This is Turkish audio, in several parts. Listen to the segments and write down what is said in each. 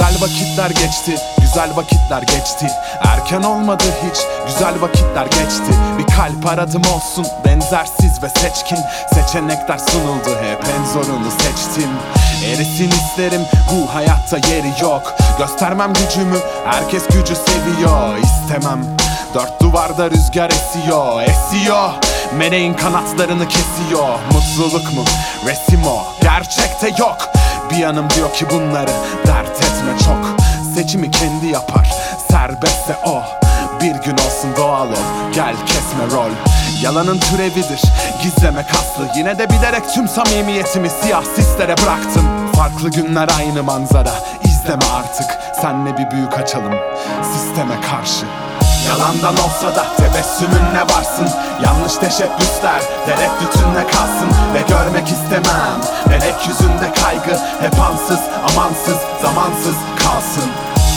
vakitler geçti Güzel vakitler geçti. Erken olmadı hiç Güzel vakitler geçti. Bir kalp aradım olsun Benzersiz ve seçkin. Seçenekler sunuldu hep en zorunu seçtim. Erisin isterim bu hayatta yeri yok. Göstermem gücümü herkes gücü seviyor İstemem. Dört duvarda rüzgar esiyor Esiyor. Meleğin kanatlarını kesiyor. Mutluluk mu? Resim o? Gerçekte yok. Bir yanım diyor ki bunları dert etme çok. Seçimi kendi yapar. Serbestse o. Bir gün olsun doğal ol Gel kesme rol. Yalanın türevidir. Gizleme kaslı. Yine de bilerek tüm samimiyetimi Siyah sislere bıraktım. Farklı günler aynı manzara. İzleme artık. Senle bir büyük açalım. Sisteme karşı. Yalandan olsa da tebessümünle varsın? Yanlış teşebbüsler. Tereddütünle kalsın istemem. Melek yüzünde kaygı Hep ansız amansız zamansız kalsın.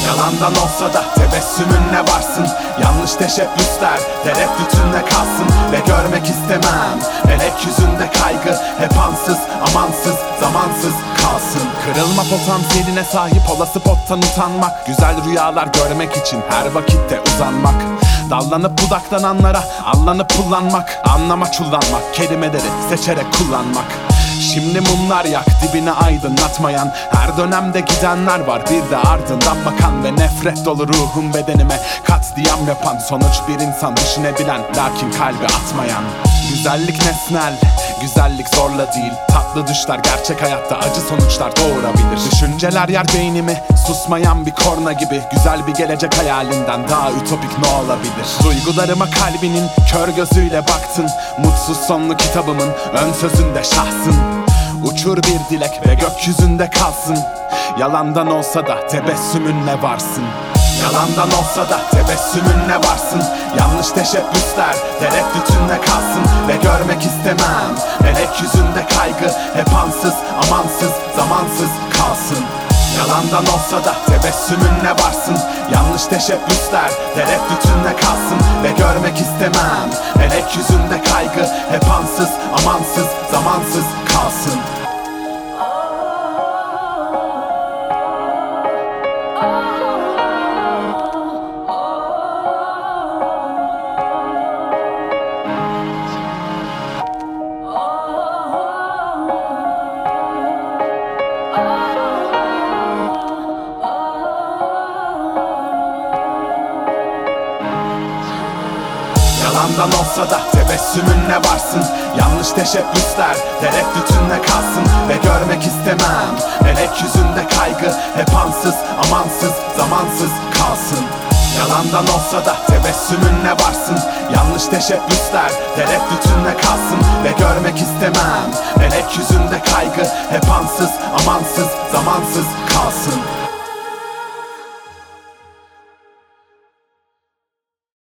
Yalandan olsa da tebessümünle varsın? Yanlış teşebbüsler tereddütünle kalsın Ve görmek istemem. Melek yüzünde kaygı Hep ansız amansız zamansız kalsın. Kırılma potansiyeline sahip olası pottan utanmak. Güzel rüyalar görmek için her vakitte uzanmak Dallanıp budaklananlara allanıp kullanmak Anlama çullanmak kelimeleri seçerek kullanmak. Şimdi mumlar yak dibini aydınlatmayan Her dönemde gidenler var. Bir de ardından bakan Ve nefret dolu ruhum bedenime katliam yapan Sonuç bir insan düşünebilen lakin kalbi atmayan. Güzellik nesnel, güzellik zorla değil Tatlı düşler gerçek hayatta acı sonuçlar doğurabilir. Düşünceler yer beynimi susmayan bir korna gibi. Güzel bir gelecek hayalinden daha ütopik ne olabilir? Duygularıma kalbinin kör gözüyle baktın. Mutsuz sonlu kitabımın ön sözünde şahsın. Uçur bir dilek ve gökyüzünde kalsın. Yalandan olsa da tebessümünle varsın. Yalandan olsa da tebessümünle varsın. Yanlış teşebbüsler tereddütünle kalsın Ve görmek istemem. Melek yüzünde kaygı Hep ansız amansız zamansız kalsın. Yalandan olsa da tebessümünle varsın? Yanlış teşebbüsler tereddütünle kalsın. Ve görmek istemem. Melek yüzünde kaygı Hep ansız amansız zamansız kalsın Yalandan olsa da tebessümünle varsın? Yanlış teşebbüsler tereddütünle kalsın Ve görmek istemem. Melek yüzünde kaygı Hep ansız amansız zamansız kalsın. Yalandan olsa da tebessümünle varsın? Yanlış teşebbüsler tereddütünle kalsın Ve görmek istemem. Melek yüzünde kaygı Hep ansız amansız